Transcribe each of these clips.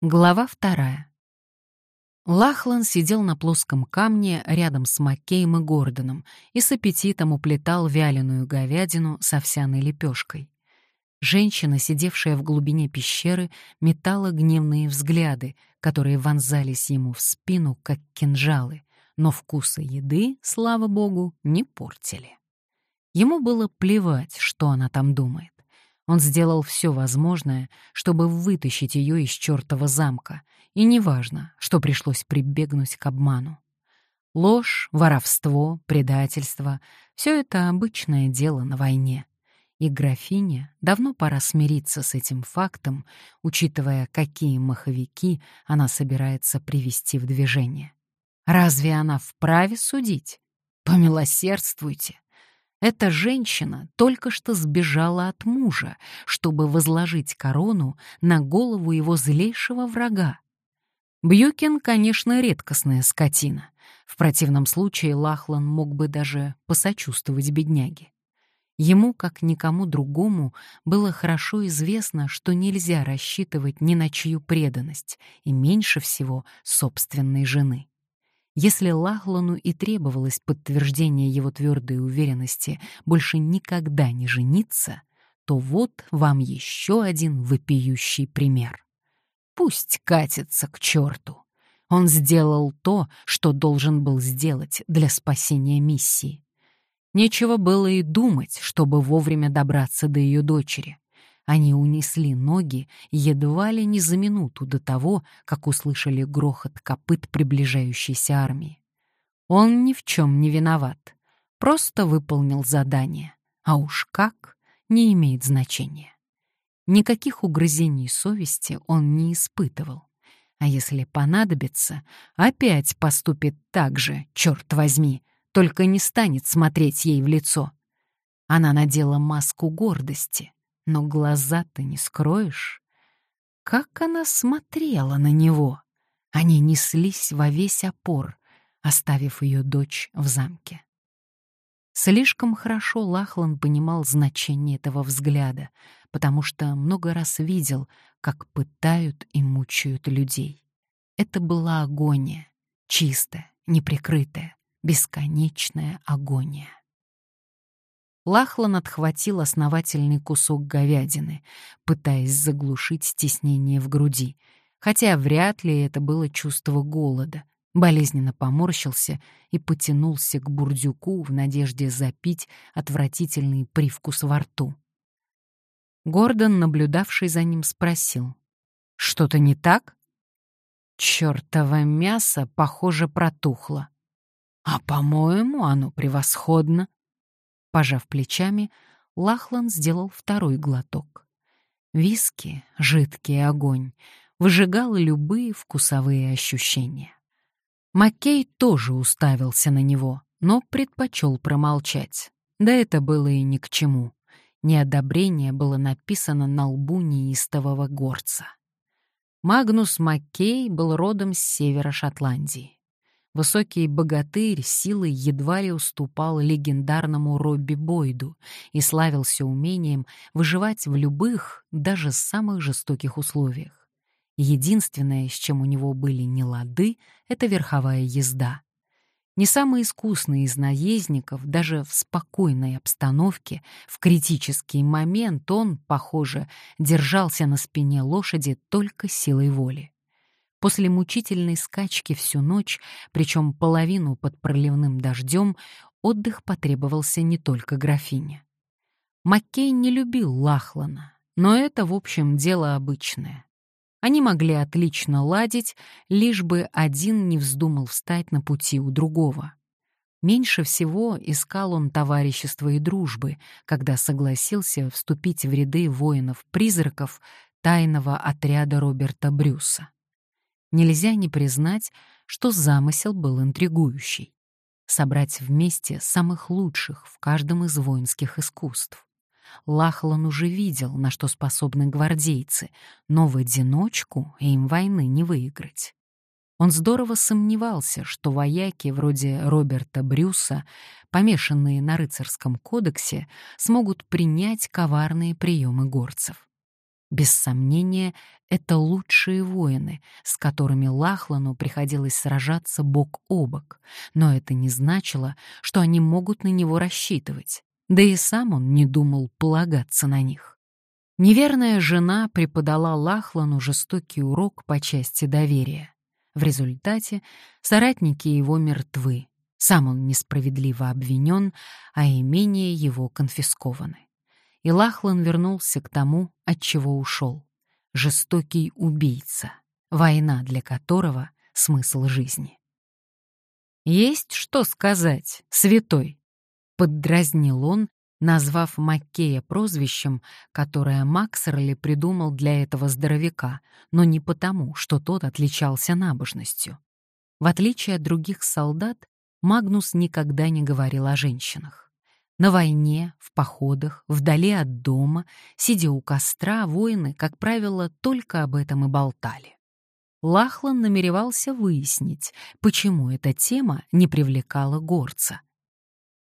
Глава вторая. Лахлан сидел на плоском камне рядом с Маккеем и Гордоном и с аппетитом уплетал вяленую говядину с овсяной лепешкой. Женщина, сидевшая в глубине пещеры, метала гневные взгляды, которые вонзались ему в спину, как кинжалы, но вкуса еды, слава богу, не портили. Ему было плевать, что она там думает. Он сделал все возможное, чтобы вытащить ее из чертова замка, и неважно, что пришлось прибегнуть к обману. Ложь, воровство, предательство — все это обычное дело на войне. И графине давно пора смириться с этим фактом, учитывая, какие маховики она собирается привести в движение. Разве она вправе судить? Помилосердствуйте. Эта женщина только что сбежала от мужа, чтобы возложить корону на голову его злейшего врага. Бьюкин, конечно, редкостная скотина. В противном случае Лахлан мог бы даже посочувствовать бедняге. Ему, как никому другому, было хорошо известно, что нельзя рассчитывать ни на чью преданность, и меньше всего собственной жены. Если Лахлану и требовалось подтверждение его твердой уверенности больше никогда не жениться, то вот вам еще один вопиющий пример. Пусть катится к черту. Он сделал то, что должен был сделать для спасения миссии. Нечего было и думать, чтобы вовремя добраться до ее дочери. Они унесли ноги едва ли не за минуту до того, как услышали грохот копыт приближающейся армии. Он ни в чем не виноват, просто выполнил задание, а уж как, не имеет значения. Никаких угрызений совести он не испытывал. А если понадобится, опять поступит так же, черт возьми, только не станет смотреть ей в лицо. Она надела маску гордости, но глаза ты не скроешь. Как она смотрела на него! Они неслись во весь опор, оставив ее дочь в замке. Слишком хорошо Лахлан понимал значение этого взгляда, потому что много раз видел, как пытают и мучают людей. Это была агония, чистая, неприкрытая, бесконечная агония. Лахлан отхватил основательный кусок говядины, пытаясь заглушить стеснение в груди, хотя вряд ли это было чувство голода. Болезненно поморщился и потянулся к бурдюку в надежде запить отвратительный привкус во рту. Гордон, наблюдавший за ним, спросил. «Что-то не так?» Чёртово мясо, похоже, протухло. «А, по-моему, оно превосходно», Пожав плечами, Лахлан сделал второй глоток. Виски, жидкий огонь, выжигал любые вкусовые ощущения. Маккей тоже уставился на него, но предпочел промолчать. Да это было и ни к чему. Неодобрение было написано на лбу неистового горца. Магнус Маккей был родом с севера Шотландии. Высокий богатырь силой едва ли уступал легендарному Робби Бойду и славился умением выживать в любых, даже самых жестоких условиях. Единственное, с чем у него были нелады, — это верховая езда. Не самый искусный из наездников, даже в спокойной обстановке, в критический момент он, похоже, держался на спине лошади только силой воли. После мучительной скачки всю ночь, причем половину под проливным дождем, отдых потребовался не только графине. Маккей не любил Лахлана, но это, в общем, дело обычное. Они могли отлично ладить, лишь бы один не вздумал встать на пути у другого. Меньше всего искал он товарищества и дружбы, когда согласился вступить в ряды воинов-призраков тайного отряда Роберта Брюса нельзя не признать, что замысел был интригующий. Собрать вместе самых лучших в каждом из воинских искусств. Лахлан уже видел, на что способны гвардейцы, но в одиночку им войны не выиграть. Он здорово сомневался, что вояки вроде Роберта Брюса, помешанные на рыцарском кодексе, смогут принять коварные приемы горцев. Без сомнения, это лучшие воины, с которыми Лахлану приходилось сражаться бок о бок, но это не значило, что они могут на него рассчитывать, да и сам он не думал полагаться на них. Неверная жена преподала Лахлану жестокий урок по части доверия. В результате соратники его мертвы, сам он несправедливо обвинен, а имение его конфискованы и Лахлан вернулся к тому, от чего ушел. Жестокий убийца, война для которого — смысл жизни. «Есть что сказать, святой?» — поддразнил он, назвав Маккея прозвищем, которое Максерли придумал для этого здоровяка, но не потому, что тот отличался набожностью. В отличие от других солдат, Магнус никогда не говорил о женщинах. На войне, в походах, вдали от дома, сидя у костра, воины, как правило, только об этом и болтали. Лахлан намеревался выяснить, почему эта тема не привлекала горца.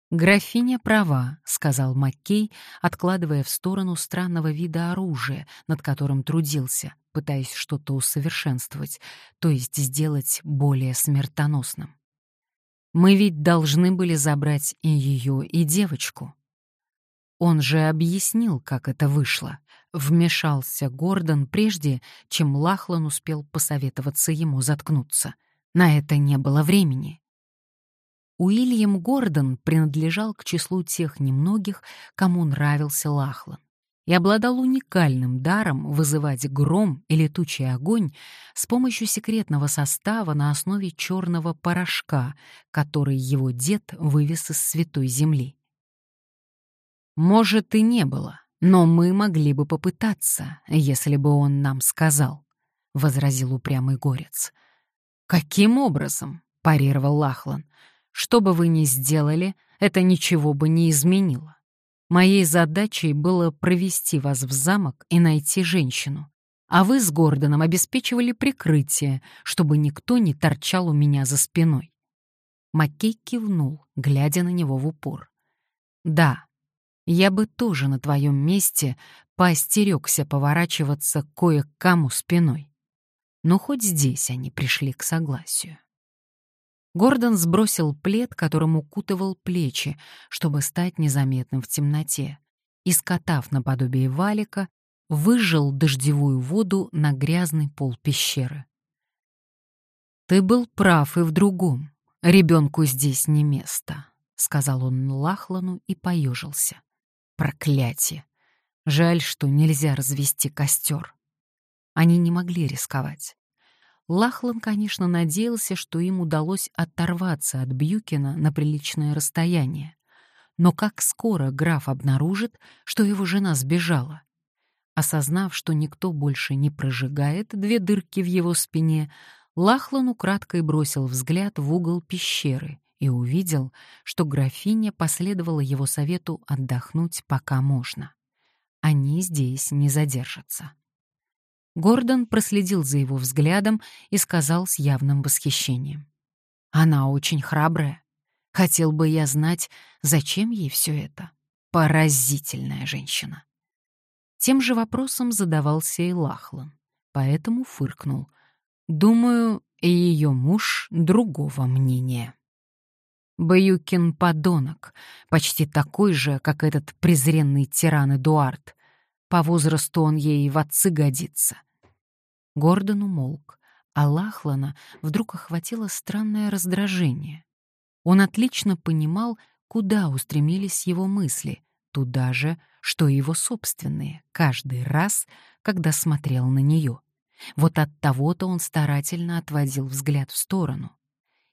«Графиня права», — сказал Маккей, откладывая в сторону странного вида оружия, над которым трудился, пытаясь что-то усовершенствовать, то есть сделать более смертоносным. Мы ведь должны были забрать и ее, и девочку. Он же объяснил, как это вышло. Вмешался Гордон прежде, чем Лахлан успел посоветоваться ему заткнуться. На это не было времени. Уильям Гордон принадлежал к числу тех немногих, кому нравился Лахлан и обладал уникальным даром вызывать гром и летучий огонь с помощью секретного состава на основе черного порошка, который его дед вывез из Святой Земли. «Может, и не было, но мы могли бы попытаться, если бы он нам сказал», — возразил упрямый горец. «Каким образом?» — парировал Лахлан. «Что бы вы ни сделали, это ничего бы не изменило. Моей задачей было провести вас в замок и найти женщину, а вы с Гордоном обеспечивали прикрытие, чтобы никто не торчал у меня за спиной. Маккей кивнул, глядя на него в упор. «Да, я бы тоже на твоем месте поостерегся поворачиваться кое к кому спиной. Но хоть здесь они пришли к согласию. Гордон сбросил плед, которым укутывал плечи, чтобы стать незаметным в темноте, и, скотав наподобие валика, выжил дождевую воду на грязный пол пещеры. «Ты был прав и в другом. Ребенку здесь не место», — сказал он Лахлану и поежился. «Проклятие! Жаль, что нельзя развести костер». Они не могли рисковать. Лахлан, конечно, надеялся, что им удалось оторваться от Бьюкина на приличное расстояние. Но как скоро граф обнаружит, что его жена сбежала? Осознав, что никто больше не прожигает две дырки в его спине, Лахлан украдкой бросил взгляд в угол пещеры и увидел, что графиня последовала его совету отдохнуть пока можно. Они здесь не задержатся. Гордон проследил за его взглядом и сказал с явным восхищением. «Она очень храбрая. Хотел бы я знать, зачем ей все это. Поразительная женщина». Тем же вопросом задавался и Лахлан, поэтому фыркнул. «Думаю, и ее муж другого мнения». Баюкин — подонок, почти такой же, как этот презренный тиран Эдуард. По возрасту он ей в отцы годится. Гордон умолк, а Лахлана вдруг охватило странное раздражение. Он отлично понимал, куда устремились его мысли, туда же, что и его собственные, каждый раз, когда смотрел на нее. Вот от того-то он старательно отводил взгляд в сторону.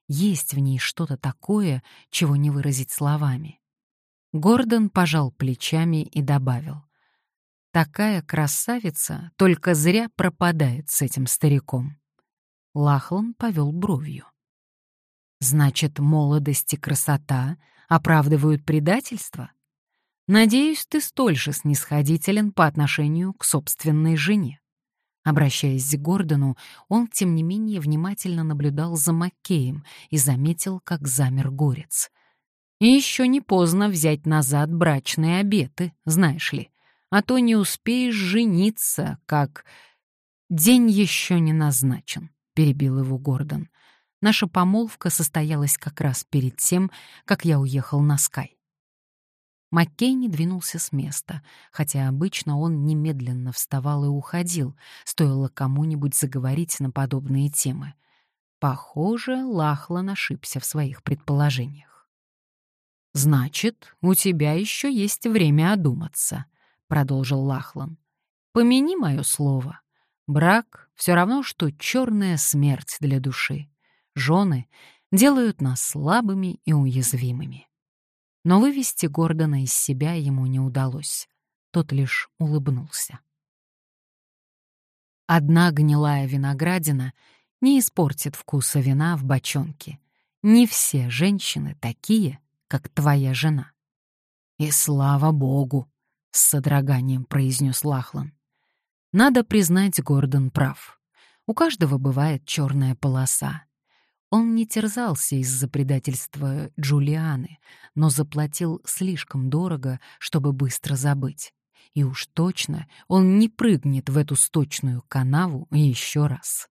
Есть в ней что-то такое, чего не выразить словами. Гордон пожал плечами и добавил. Такая красавица только зря пропадает с этим стариком. Лахлан повел бровью. Значит, молодость и красота оправдывают предательство? Надеюсь, ты столь же снисходителен по отношению к собственной жене. Обращаясь к Гордону, он, тем не менее, внимательно наблюдал за Маккеем и заметил, как замер горец. И еще не поздно взять назад брачные обеты, знаешь ли. А то не успеешь жениться, как... День еще не назначен, перебил его Гордон. Наша помолвка состоялась как раз перед тем, как я уехал на Скай. Маккей не двинулся с места, хотя обычно он немедленно вставал и уходил, стоило кому-нибудь заговорить на подобные темы. Похоже, Лахлан ошибся в своих предположениях. «Значит, у тебя еще есть время одуматься», — продолжил Лахлан. «Помяни мое слово. Брак — все равно, что черная смерть для души. Жены делают нас слабыми и уязвимыми. Но вывести Гордона из себя ему не удалось. Тот лишь улыбнулся. Одна гнилая виноградина не испортит вкуса вина в бочонке. Не все женщины такие, как твоя жена. И слава богу, с содроганием произнес Лахлан. Надо признать, Гордон прав. У каждого бывает черная полоса, он не терзался из-за предательства Джулианы, но заплатил слишком дорого, чтобы быстро забыть. И уж точно он не прыгнет в эту сточную канаву еще раз.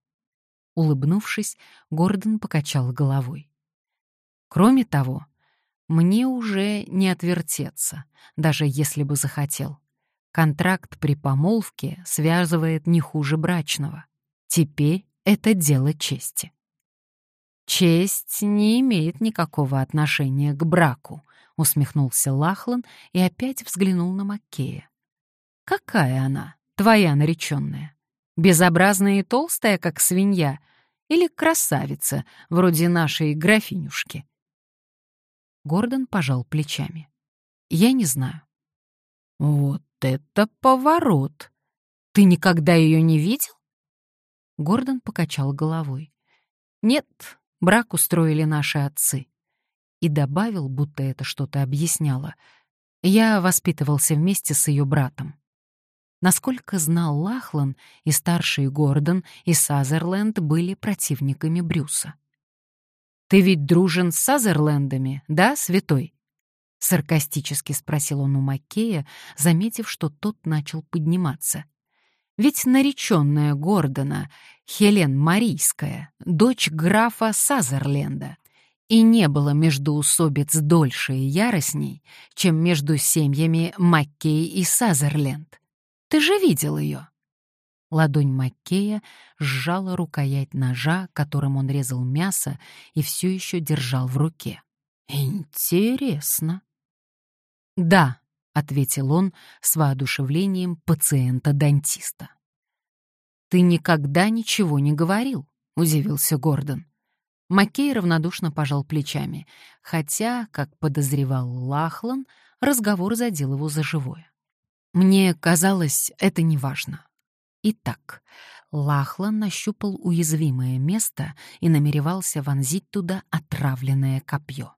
Улыбнувшись, Гордон покачал головой. Кроме того, мне уже не отвертеться, даже если бы захотел. Контракт при помолвке связывает не хуже брачного. Теперь это дело чести. «Честь не имеет никакого отношения к браку», — усмехнулся Лахлан и опять взглянул на Маккея. «Какая она, твоя нареченная? Безобразная и толстая, как свинья, или красавица, вроде нашей графинюшки?» Гордон пожал плечами. «Я не знаю». «Вот это поворот! Ты никогда ее не видел?» Гордон покачал головой. «Нет, Брак устроили наши отцы. И добавил, будто это что-то объясняло. Я воспитывался вместе с ее братом. Насколько знал Лахлан, и старший Гордон, и Сазерленд были противниками Брюса. «Ты ведь дружен с Сазерлендами, да, святой?» — саркастически спросил он у Маккея, заметив, что тот начал подниматься. Ведь нареченная Гордона, Хелен Марийская, дочь графа Сазерленда, и не было междоусобиц дольше и яростней, чем между семьями Маккей и Сазерленд. Ты же видел ее. Ладонь Маккея сжала рукоять ножа, которым он резал мясо, и все еще держал в руке. Интересно. Да, — ответил он с воодушевлением пациента-дантиста. «Ты никогда ничего не говорил», — удивился Гордон. Маккей равнодушно пожал плечами, хотя, как подозревал Лахлан, разговор задел его за живое. Мне казалось, это неважно. Итак, Лахлан нащупал уязвимое место и намеревался вонзить туда отравленное копье.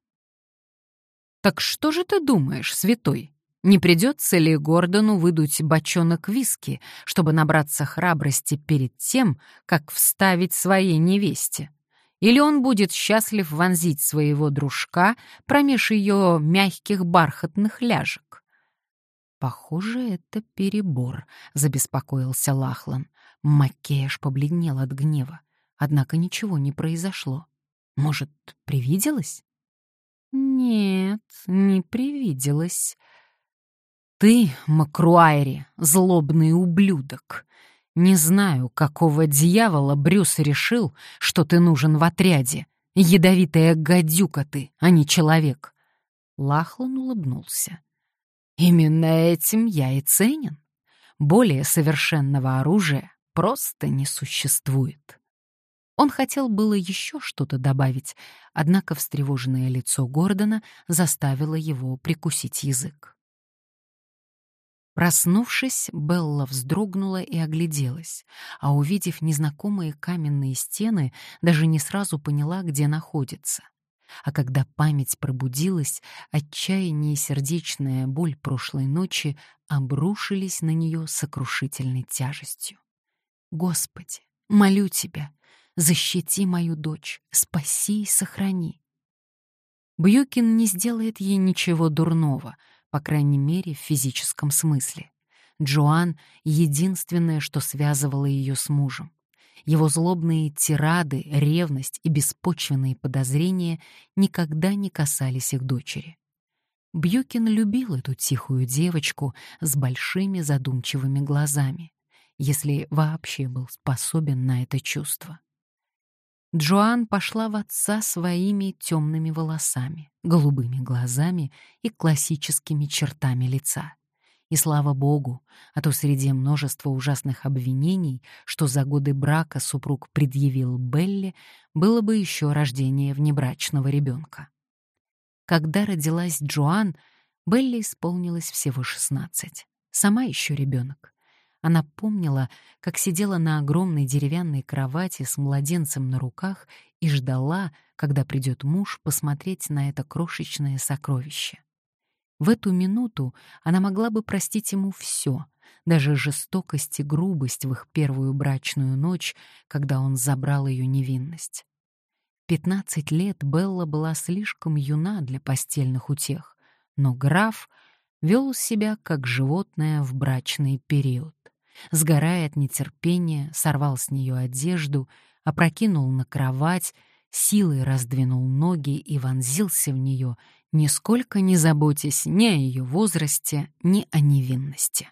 «Так что же ты думаешь, святой?» Не придется ли Гордону выдуть бочонок виски, чтобы набраться храбрости перед тем, как вставить своей невесте? Или он будет счастлив вонзить своего дружка промеж ее мягких бархатных ляжек? «Похоже, это перебор», — забеспокоился Лахлан. Маккеш побледнел от гнева. Однако ничего не произошло. Может, привиделось? «Нет, не привиделось», ты, Макруайри, злобный ублюдок. Не знаю, какого дьявола Брюс решил, что ты нужен в отряде. Ядовитая гадюка ты, а не человек. Лахлан улыбнулся. Именно этим я и ценен. Более совершенного оружия просто не существует. Он хотел было еще что-то добавить, однако встревоженное лицо Гордона заставило его прикусить язык. Проснувшись, Белла вздрогнула и огляделась, а увидев незнакомые каменные стены, даже не сразу поняла, где находится. А когда память пробудилась, отчаяние и сердечная боль прошлой ночи обрушились на нее сокрушительной тяжестью. «Господи, молю Тебя, защити мою дочь, спаси и сохрани». Бьюкин не сделает ей ничего дурного — по крайней мере, в физическом смысле. Джоан — единственное, что связывало ее с мужем. Его злобные тирады, ревность и беспочвенные подозрения никогда не касались их дочери. Бьюкин любил эту тихую девочку с большими задумчивыми глазами, если вообще был способен на это чувство. Джоан пошла в отца своими темными волосами, голубыми глазами и классическими чертами лица. И слава богу, а то среди множества ужасных обвинений, что за годы брака супруг предъявил Белли, было бы еще рождение внебрачного ребенка. Когда родилась Джоан, Белли исполнилось всего 16. Сама еще ребенок. Она помнила, как сидела на огромной деревянной кровати с младенцем на руках и ждала, когда придет муж посмотреть на это крошечное сокровище. В эту минуту она могла бы простить ему все, даже жестокость и грубость в их первую брачную ночь, когда он забрал ее невинность. Пятнадцать лет Белла была слишком юна для постельных утех, но граф вел себя как животное в брачный период. Сгорая от нетерпения, сорвал с нее одежду, опрокинул на кровать, силой раздвинул ноги и вонзился в нее, нисколько не заботясь ни о ее возрасте, ни о невинности.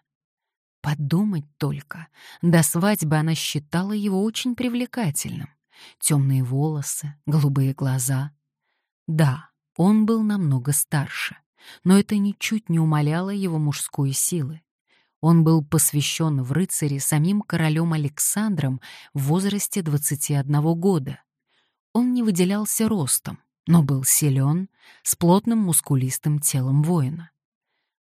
Подумать только, до свадьбы она считала его очень привлекательным. Темные волосы, голубые глаза. Да, он был намного старше, но это ничуть не умаляло его мужской силы. Он был посвящен в рыцари самим королем Александром в возрасте 21 года. Он не выделялся ростом, но был силен, с плотным мускулистым телом воина.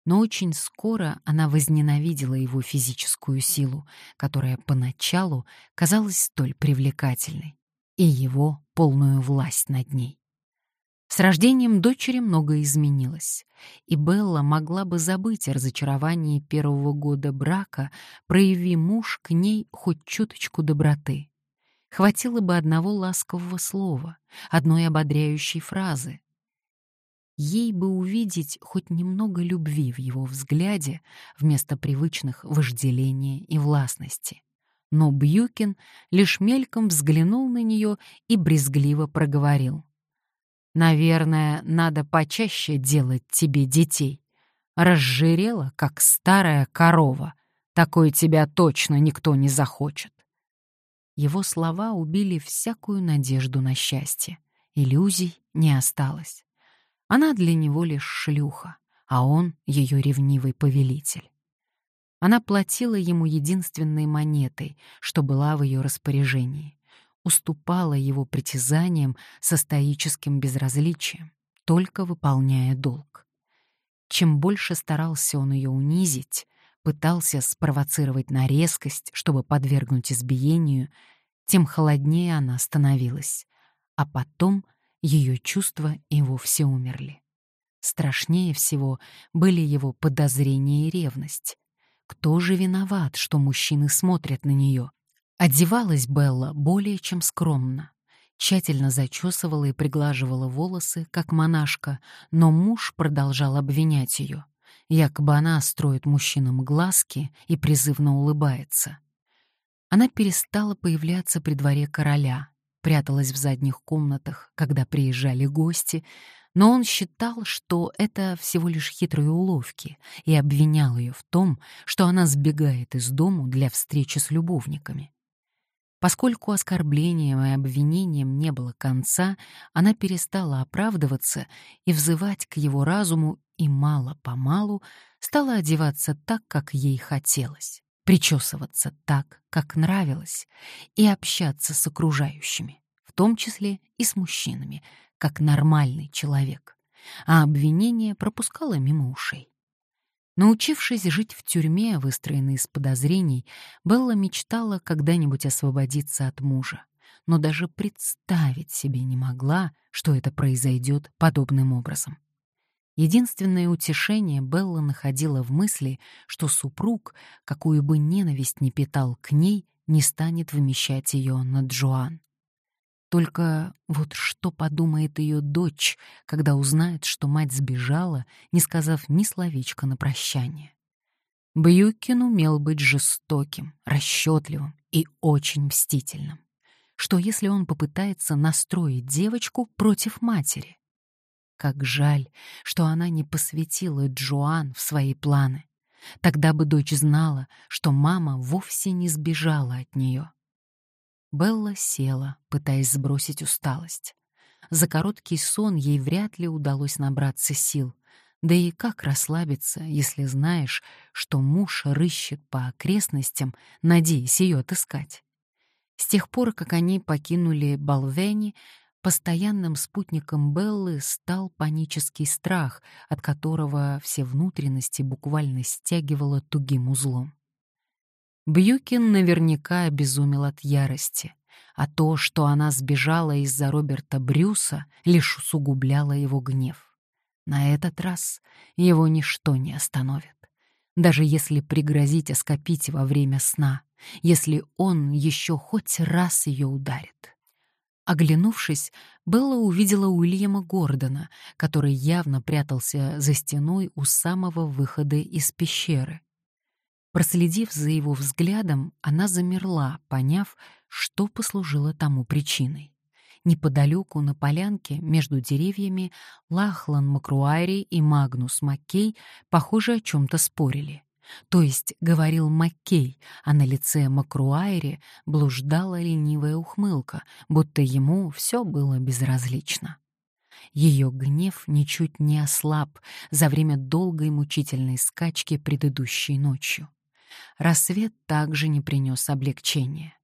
Но очень скоро она возненавидела его физическую силу, которая поначалу казалась столь привлекательной, и его полную власть над ней. С рождением дочери многое изменилось, и Белла могла бы забыть о разочаровании первого года брака, прояви муж к ней хоть чуточку доброты. Хватило бы одного ласкового слова, одной ободряющей фразы. Ей бы увидеть хоть немного любви в его взгляде вместо привычных вожделения и властности. Но Бьюкин лишь мельком взглянул на нее и брезгливо проговорил. «Наверное, надо почаще делать тебе детей. Разжирела, как старая корова. Такое тебя точно никто не захочет. Его слова убили всякую надежду на счастье. Иллюзий не осталось. Она для него лишь шлюха, а он — ее ревнивый повелитель. Она платила ему единственной монетой, что была в ее распоряжении, уступала его притязаниям со стоическим безразличием, только выполняя долг. Чем больше старался он ее унизить, пытался спровоцировать на резкость, чтобы подвергнуть избиению, тем холоднее она становилась, а потом ее чувства и вовсе умерли. Страшнее всего были его подозрения и ревность. Кто же виноват, что мужчины смотрят на нее? Одевалась Белла более чем скромно. Тщательно зачесывала и приглаживала волосы, как монашка, но муж продолжал обвинять ее. Якобы она строит мужчинам глазки и призывно улыбается. Она перестала появляться при дворе короля, пряталась в задних комнатах, когда приезжали гости, но он считал, что это всего лишь хитрые уловки, и обвинял ее в том, что она сбегает из дому для встречи с любовниками. Поскольку оскорблениям и обвинениям не было конца, она перестала оправдываться и взывать к его разуму и мало-помалу стала одеваться так, как ей хотелось, причесываться так, как нравилось, и общаться с окружающими, в том числе и с мужчинами, как нормальный человек, а обвинения пропускала мимо ушей. Научившись жить в тюрьме, выстроенной из подозрений, Белла мечтала когда-нибудь освободиться от мужа, но даже представить себе не могла, что это произойдет подобным образом. Единственное утешение Белла находила в мысли, что супруг, какую бы ненависть ни питал к ней, не станет вымещать ее на Джоан. Только вот что подумает ее дочь, когда узнает, что мать сбежала, не сказав ни словечка на прощание. Бьюкин умел быть жестоким, расчетливым и очень мстительным. Что если он попытается настроить девочку против матери? Как жаль, что она не посвятила Джоан в свои планы. Тогда бы дочь знала, что мама вовсе не сбежала от нее. Белла села, пытаясь сбросить усталость. За короткий сон ей вряд ли удалось набраться сил. Да и как расслабиться, если знаешь, что муж рыщет по окрестностям, надеясь ее отыскать? С тех пор, как они покинули Балвени, Постоянным спутником Беллы стал панический страх, от которого все внутренности буквально стягивало тугим узлом. Бьюкин наверняка обезумел от ярости, а то, что она сбежала из-за Роберта Брюса, лишь усугубляло его гнев. На этот раз его ничто не остановит. Даже если пригрозить оскопить во время сна, если он еще хоть раз ее ударит. Оглянувшись, Белла увидела Уильяма Гордона, который явно прятался за стеной у самого выхода из пещеры. Проследив за его взглядом, она замерла, поняв, что послужило тому причиной. Неподалеку на полянке между деревьями Лахлан Макруайри и Магнус Маккей, похоже, о чем-то спорили. То есть говорил Маккей, а на лице Макруайри блуждала ленивая ухмылка, будто ему все было безразлично. Ее гнев ничуть не ослаб за время долгой мучительной скачки предыдущей ночью. Рассвет также не принес облегчения.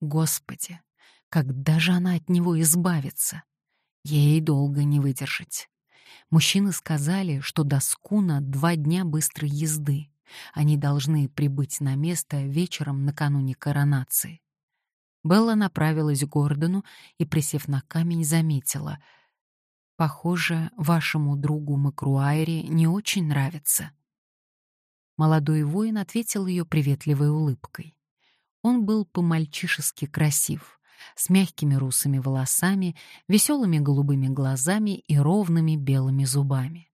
Господи, когда же она от него избавится? Ей долго не выдержать. Мужчины сказали, что до Скуна два дня быстрой езды. Они должны прибыть на место вечером накануне коронации. Белла направилась к Гордону и, присев на камень, заметила. «Похоже, вашему другу Макруайре не очень нравится». Молодой воин ответил ее приветливой улыбкой. Он был по-мальчишески красив, с мягкими русыми волосами, веселыми голубыми глазами и ровными белыми зубами.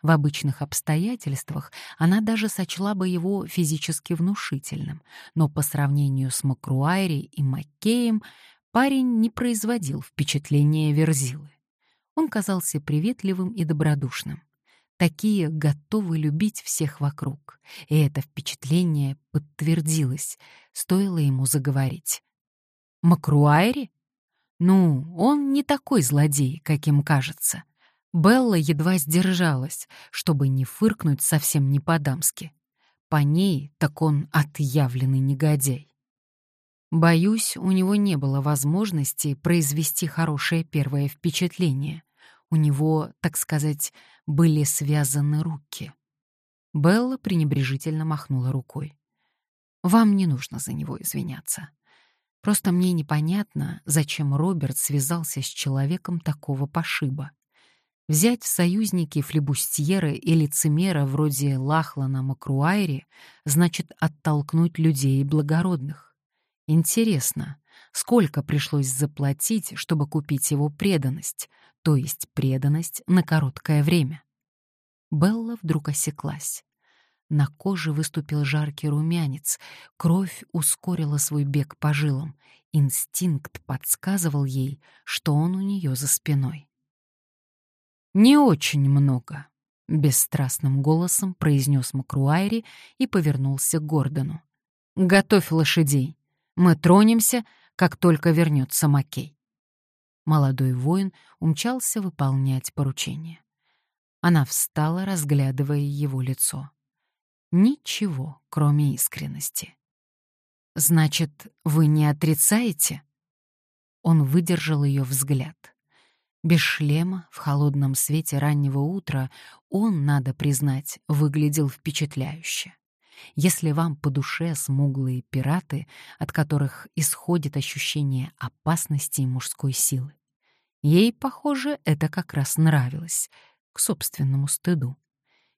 В обычных обстоятельствах она даже сочла бы его физически внушительным, но по сравнению с Макруайри и Маккеем парень не производил впечатления Верзилы. Он казался приветливым и добродушным. Такие готовы любить всех вокруг, и это впечатление подтвердилось, стоило ему заговорить. «Макруайри? Ну, он не такой злодей, каким кажется. Белла едва сдержалась, чтобы не фыркнуть совсем не по-дамски. По ней так он отъявленный негодяй. Боюсь, у него не было возможности произвести хорошее первое впечатление. У него, так сказать, были связаны руки. Белла пренебрежительно махнула рукой. «Вам не нужно за него извиняться. Просто мне непонятно, зачем Роберт связался с человеком такого пошиба. Взять в союзники флебустьера и лицемера вроде Лахлана Макруайри значит оттолкнуть людей благородных. Интересно, сколько пришлось заплатить, чтобы купить его преданность, то есть преданность на короткое время? Белла вдруг осеклась. На коже выступил жаркий румянец, кровь ускорила свой бег по жилам, инстинкт подсказывал ей, что он у нее за спиной. «Не очень много», — бесстрастным голосом произнес Макруайри и повернулся к Гордону. «Готовь лошадей. Мы тронемся, как только вернется Маккей». Молодой воин умчался выполнять поручение. Она встала, разглядывая его лицо. Ничего, кроме искренности. «Значит, вы не отрицаете?» Он выдержал ее взгляд. Без шлема, в холодном свете раннего утра, он, надо признать, выглядел впечатляюще. Если вам по душе смуглые пираты, от которых исходит ощущение опасности и мужской силы. Ей, похоже, это как раз нравилось, к собственному стыду.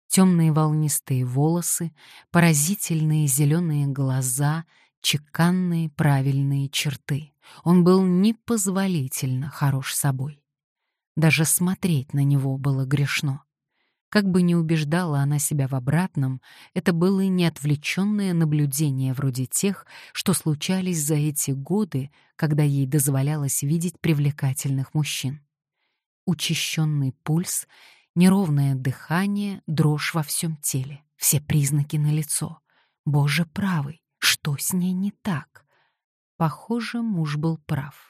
Темные волнистые волосы, поразительные зеленые глаза, чеканные правильные черты. Он был непозволительно хорош собой. Даже смотреть на него было грешно. Как бы ни убеждала она себя в обратном, это было не отвлеченное наблюдение вроде тех, что случались за эти годы, когда ей дозволялось видеть привлекательных мужчин. Учащенный пульс, неровное дыхание, дрожь во всем теле, все признаки налицо. Боже правый, что с ней не так? Похоже, муж был прав.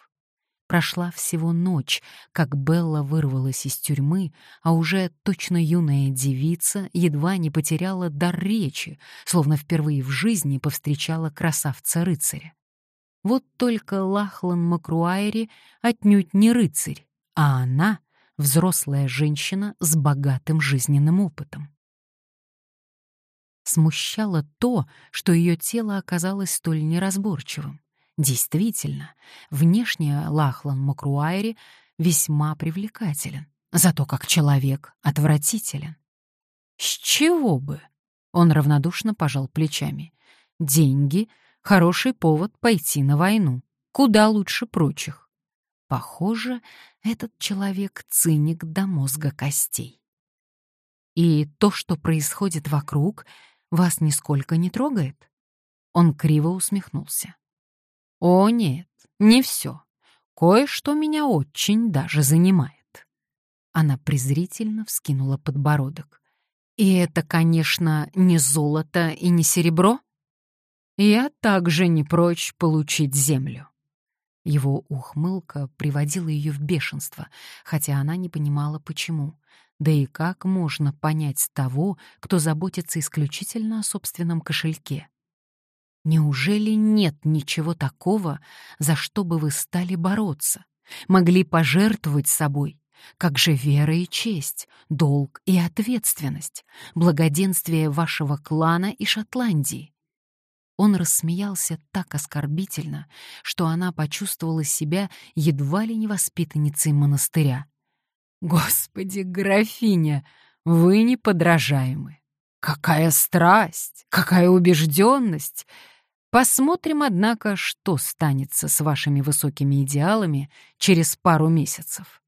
Прошла всего ночь, как Белла вырвалась из тюрьмы, а уже точно юная девица едва не потеряла дар речи, словно впервые в жизни повстречала красавца-рыцаря. Вот только Лахлан Макруайри отнюдь не рыцарь, а она — взрослая женщина с богатым жизненным опытом. Смущало то, что ее тело оказалось столь неразборчивым. Действительно, внешне Лахлан Макруайри весьма привлекателен, зато как человек отвратителен. С чего бы? Он равнодушно пожал плечами. Деньги — хороший повод пойти на войну, куда лучше прочих. Похоже, этот человек циник до мозга костей. И то, что происходит вокруг, вас нисколько не трогает? Он криво усмехнулся. О нет, не все. Кое-что меня очень даже занимает. Она презрительно вскинула подбородок. И это, конечно, не золото и не серебро. Я также не прочь получить землю. Его ухмылка приводила ее в бешенство, хотя она не понимала, почему. Да и как можно понять того, кто заботится исключительно о собственном кошельке? Неужели нет ничего такого, за что бы вы стали бороться, могли пожертвовать собой? Как же вера и честь, долг и ответственность, благоденствие вашего клана и Шотландии? Он рассмеялся так оскорбительно, что она почувствовала себя едва ли не воспитанницей монастыря. «Господи, графиня, вы неподражаемы! Какая страсть, какая убежденность! Посмотрим, однако, что станется с вашими высокими идеалами через пару месяцев.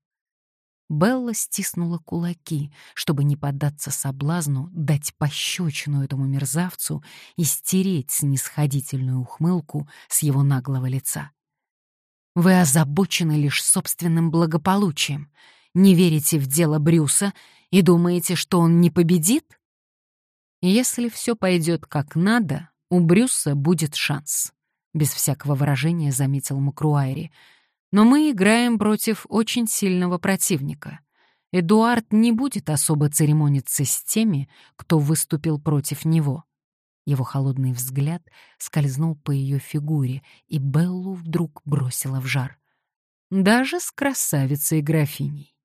Белла стиснула кулаки, чтобы не поддаться соблазну дать пощечину этому мерзавцу и стереть снисходительную ухмылку с его наглого лица. «Вы озабочены лишь собственным благополучием, не верите в дело Брюса и думаете, что он не победит? Если все пойдет как надо, у Брюса будет шанс, без всякого выражения заметил Макруайри. Но мы играем против очень сильного противника. Эдуард не будет особо церемониться с теми, кто выступил против него. Его холодный взгляд скользнул по ее фигуре, и Беллу вдруг бросила в жар. Даже с красавицей графиней.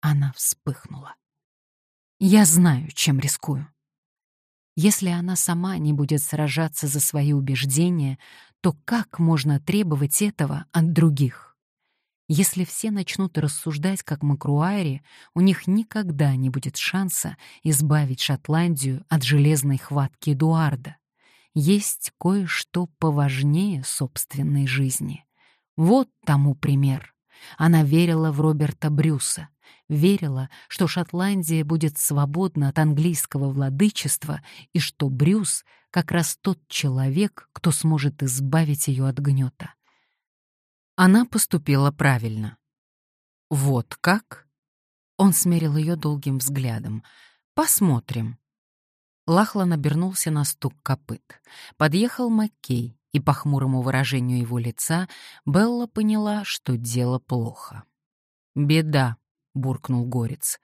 Она вспыхнула. «Я знаю, чем рискую. Если она сама не будет сражаться за свои убеждения, то как можно требовать этого от других? Если все начнут рассуждать как Макруайри, у них никогда не будет шанса избавить Шотландию от железной хватки Эдуарда. Есть кое-что поважнее собственной жизни. Вот тому пример. Она верила в Роберта Брюса, верила, что Шотландия будет свободна от английского владычества и что Брюс как раз тот человек, кто сможет избавить ее от гнета. Она поступила правильно. «Вот как?» Он смерил ее долгим взглядом. «Посмотрим». Лахлан обернулся на стук копыт. Подъехал Маккей, и по хмурому выражению его лица Белла поняла, что дело плохо. «Беда», — буркнул Горец.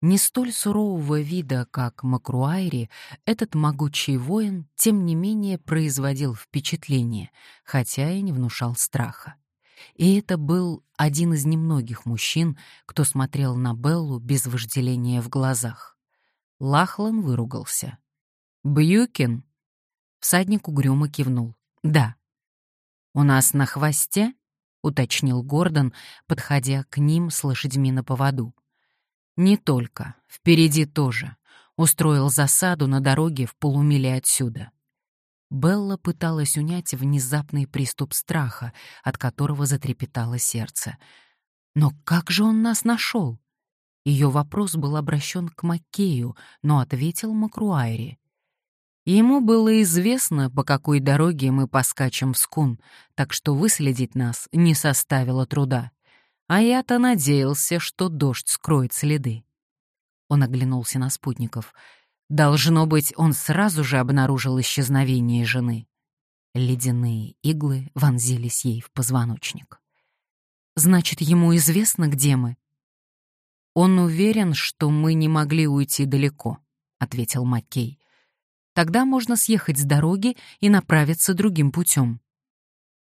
Не столь сурового вида, как Макруайри, этот могучий воин, тем не менее, производил впечатление, хотя и не внушал страха. И это был один из немногих мужчин, кто смотрел на Беллу без вожделения в глазах. Лахлан выругался. «Бьюкин?» Всадник угрюмо кивнул. «Да». «У нас на хвосте?» — уточнил Гордон, подходя к ним с лошадьми на поводу. «Не только. Впереди тоже. Устроил засаду на дороге в полумиле отсюда». Белла пыталась унять внезапный приступ страха, от которого затрепетало сердце. «Но как же он нас нашел?» Ее вопрос был обращен к Маккею, но ответил Макруайри. Ему было известно, по какой дороге мы поскачем в скун, так что выследить нас не составило труда. А я-то надеялся, что дождь скроет следы. Он оглянулся на спутников. Должно быть, он сразу же обнаружил исчезновение жены. Ледяные иглы вонзились ей в позвоночник. «Значит, ему известно, где мы?» «Он уверен, что мы не могли уйти далеко», — ответил Маккей. «Тогда можно съехать с дороги и направиться другим путем».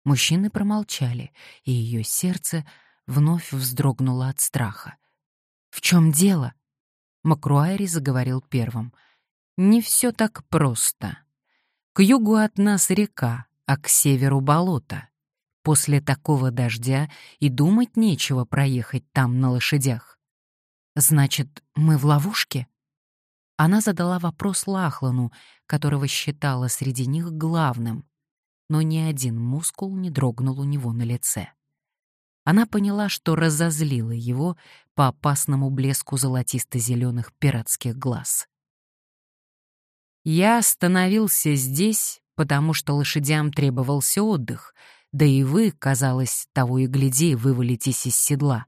Мужчины промолчали, и ее сердце вновь вздрогнуло от страха. «В чем дело?» Макруайри заговорил первым. «Не все так просто. К югу от нас река, а к северу болото. После такого дождя и думать нечего проехать там на лошадях. Значит, мы в ловушке? Она задала вопрос Лахлану, которого считала среди них главным, но ни один мускул не дрогнул у него на лице. Она поняла, что разозлила его по опасному блеску золотисто-зеленых пиратских глаз. Я остановился здесь, потому что лошадям требовался отдых, да и вы, казалось, того и гляди, вывалитесь из седла.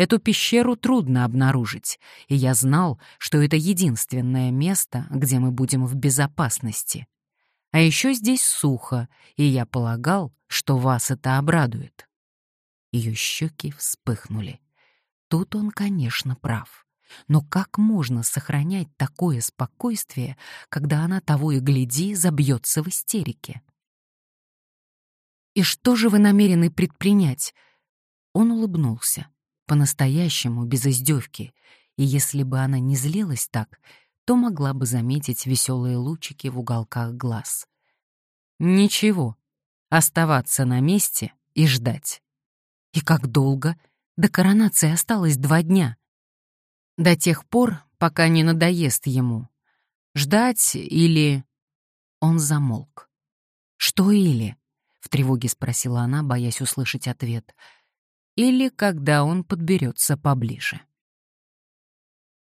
Эту пещеру трудно обнаружить, и я знал, что это единственное место, где мы будем в безопасности. А еще здесь сухо, и я полагал, что вас это обрадует. Ее щеки вспыхнули. Тут он, конечно, прав. Но как можно сохранять такое спокойствие, когда она того и гляди забьется в истерике? «И что же вы намерены предпринять?» Он улыбнулся, по-настоящему, без издевки, и если бы она не злилась так, то могла бы заметить веселые лучики в уголках глаз. «Ничего, оставаться на месте и ждать». «И как долго? До коронации осталось два дня», до тех пор, пока не надоест ему. Ждать или... Он замолк. «Что или?» — в тревоге спросила она, боясь услышать ответ. «Или когда он подберется поближе».